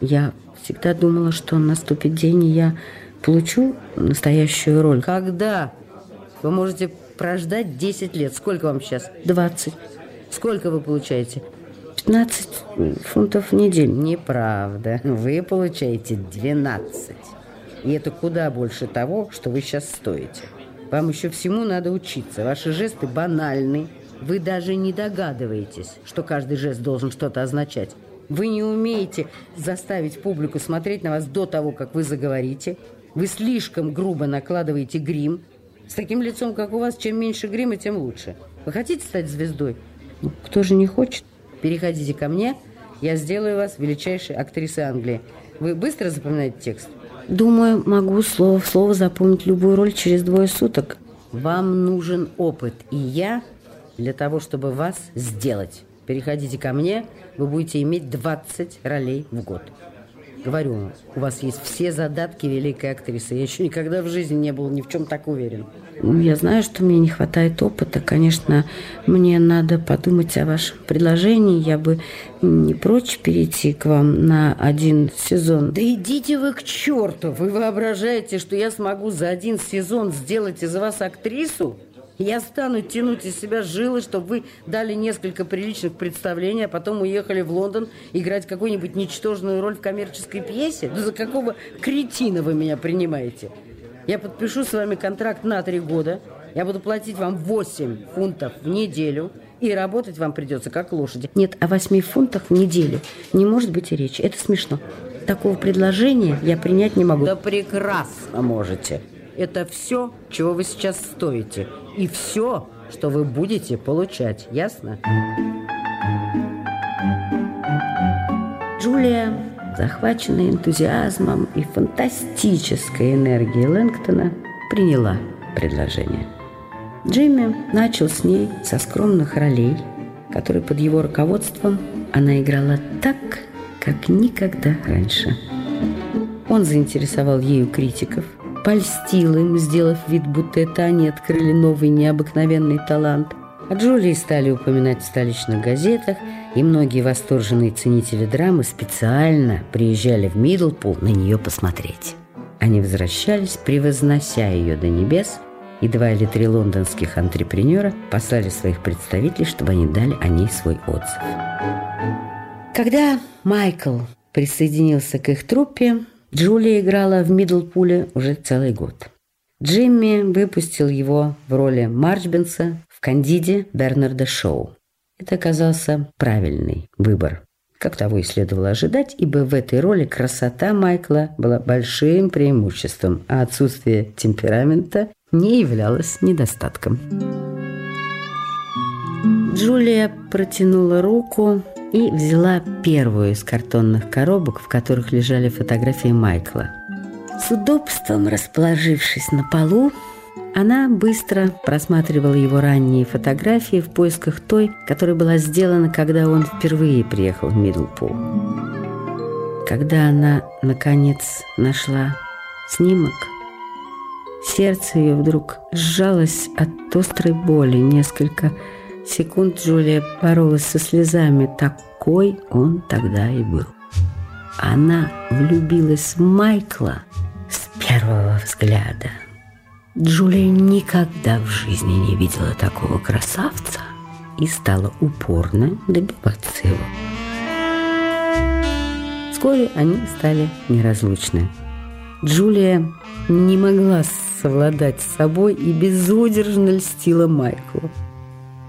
Я всегда думала, что наступит день, и я получу настоящую роль. Когда? Вы можете прождать 10 лет. Сколько вам сейчас? 20. Сколько вы получаете? 15 фунтов в неделю. Неправда. Вы получаете 12. И это куда больше того, что вы сейчас стоите. Вам еще всему надо учиться. Ваши жесты банальны. Вы даже не догадываетесь, что каждый жест должен что-то означать. Вы не умеете заставить публику смотреть на вас до того, как вы заговорите. Вы слишком грубо накладываете грим. С таким лицом, как у вас, чем меньше грима, тем лучше. Вы хотите стать звездой? Ну, кто же не хочет? Переходите ко мне, я сделаю вас величайшей актрисой Англии. Вы быстро запоминаете текст? Думаю, могу слово в слово запомнить любую роль через двое суток. Вам нужен опыт, и я для того, чтобы вас сделать. Переходите ко мне, вы будете иметь 20 ролей в год. Говорю вам, у вас есть все задатки великой актрисы. Я еще никогда в жизни не был ни в чем так уверен. Ну, я знаю, что мне не хватает опыта. Конечно, мне надо подумать о вашем предложении. Я бы не прочь перейти к вам на один сезон. Да идите вы к черту! Вы воображаете, что я смогу за один сезон сделать из вас актрису? Я стану тянуть из себя жилы, чтобы вы дали несколько приличных представлений, а потом уехали в Лондон играть какую-нибудь ничтожную роль в коммерческой пьесе? Да за какого кретина вы меня принимаете? Я подпишу с вами контракт на три года. Я буду платить вам 8 фунтов в неделю. И работать вам придется как лошади. Нет, о 8 фунтах в неделю не может быть и речи. Это смешно. Такого предложения я принять не могу. Да прекрасно можете. Это все, чего вы сейчас стоите. И все, что вы будете получать. Ясно? Джулия, захваченная энтузиазмом и фантастической энергией Лэнгтона, приняла предложение. Джимми начал с ней со скромных ролей, которые под его руководством она играла так, как никогда раньше. Он заинтересовал ею критиков – польстил им, сделав вид, будто это они открыли новый необыкновенный талант. О Джулии стали упоминать в столичных газетах, и многие восторженные ценители драмы специально приезжали в Мидлпул на нее посмотреть. Они возвращались, превознося ее до небес, и два или три лондонских антрепренера послали своих представителей, чтобы они дали о ней свой отзыв. Когда Майкл присоединился к их труппе, Джулия играла в Мидлпуле уже целый год. Джимми выпустил его в роли Марчбенса в «Кандиде» Бернарда Шоу. Это оказался правильный выбор, как того и следовало ожидать, ибо в этой роли красота Майкла была большим преимуществом, а отсутствие темперамента не являлось недостатком. Джулия протянула руку и взяла первую из картонных коробок, в которых лежали фотографии Майкла. С удобством расположившись на полу, она быстро просматривала его ранние фотографии в поисках той, которая была сделана, когда он впервые приехал в Мидлпул. Когда она, наконец, нашла снимок, сердце ее вдруг сжалось от острой боли несколько секунд Джулия боролась со слезами. Такой он тогда и был. Она влюбилась в Майкла с первого взгляда. Джулия никогда в жизни не видела такого красавца и стала упорно добиваться его. Вскоре они стали неразлучны. Джулия не могла совладать с собой и безудержно льстила Майклу.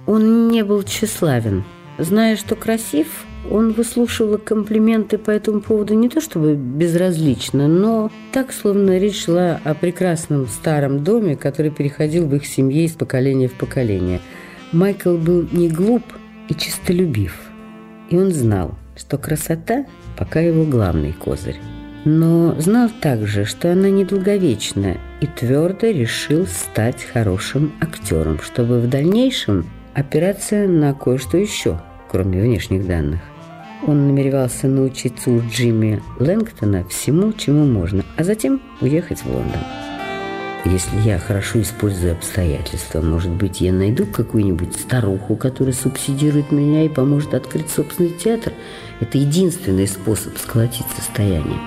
Он не был тщеславен. Зная, что красив, он выслушивал комплименты по этому поводу не то чтобы безразлично, но так, словно речь шла о прекрасном старом доме, который переходил в их семье из поколения в поколение. Майкл был не глуп и чистолюбив. И он знал, что красота пока его главный козырь. Но знал также, что она недолговечна, и твердо решил стать хорошим актером, чтобы в дальнейшем опираться на кое-что еще, кроме внешних данных. Он намеревался научиться у Джимми Лэнгтона всему, чему можно, а затем уехать в Лондон. Если я хорошо использую обстоятельства, может быть, я найду какую-нибудь старуху, которая субсидирует меня и поможет открыть собственный театр. Это единственный способ сколотить состояние.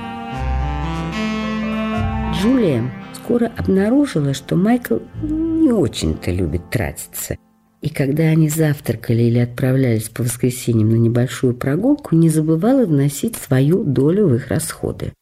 Джулия скоро обнаружила, что Майкл не очень-то любит тратиться. И когда они завтракали или отправлялись по воскресеньям на небольшую прогулку, не забывала вносить свою долю в их расходы.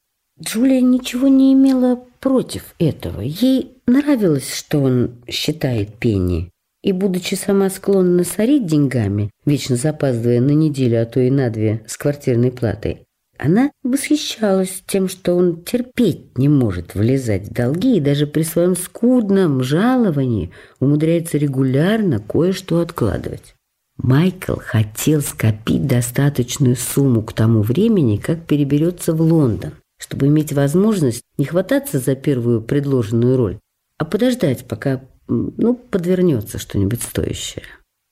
Джулия ничего не имела против этого. Ей нравилось, что он считает пенни. И, будучи сама склонна сорить деньгами, вечно запаздывая на неделю, а то и на две с квартирной платой, она восхищалась тем, что он терпеть не может влезать в долги и даже при своем скудном жаловании умудряется регулярно кое-что откладывать. Майкл хотел скопить достаточную сумму к тому времени, как переберется в Лондон чтобы иметь возможность не хвататься за первую предложенную роль, а подождать, пока ну, подвернется что-нибудь стоящее.